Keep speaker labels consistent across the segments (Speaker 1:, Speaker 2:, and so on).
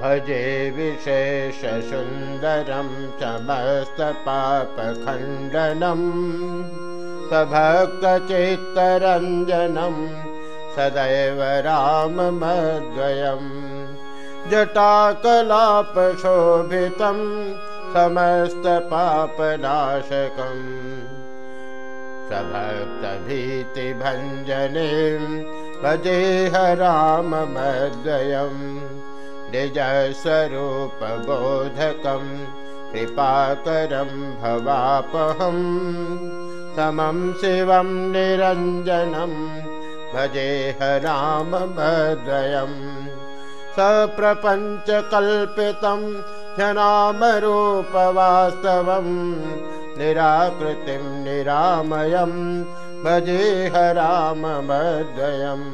Speaker 1: भजे विशेषसुन्दरं समस्तपापखण्डनं स्वभक्तचित्तरञ्जनं सदैव राममद्वयम् जटाकलापशोभितं समस्तपापनाशकम् स्वभक्तभीतिभञ्जने भजेह राममद्वयम् निजस्वरूपबोधकं कृपाकरं भवापहं। समं शिवं निरञ्जनं भजेह राममद्वयम् सप्रपञ्चकल्पितं क्षनामरूपवास्तवं निराकृतिं निरामयं भजेह राममद्वयम्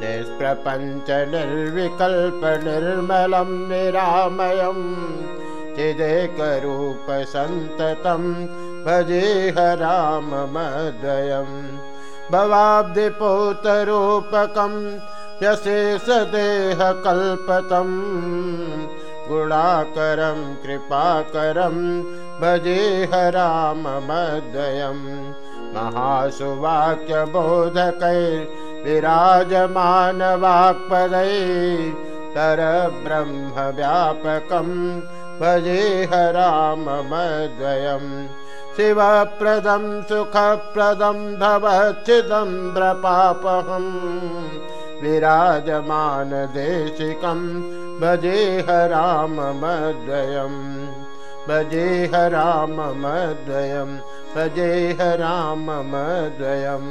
Speaker 1: निष्प्रपञ्चनिर्विकल्पनिर्मलं निरामयं चिदेकरूपसन्ततं भजेह राममद्वयं भवाब्धिपोतरूपकं यशेषदेहकल्पतं गुणाकरं कृपाकरं भजेह राममद्वयं महासुवाक्यबोधकै विराजमानवाक्पदै तरब्रह्मव्यापकं भजेह राममद्वयम्। शिवप्रदं सुखप्रदं भवच्छिदम्ब्रपापहं विराजमानदेशिकं भजेह राममद्वयम् भजेह राममद्वयं भजेह राममद्वयम्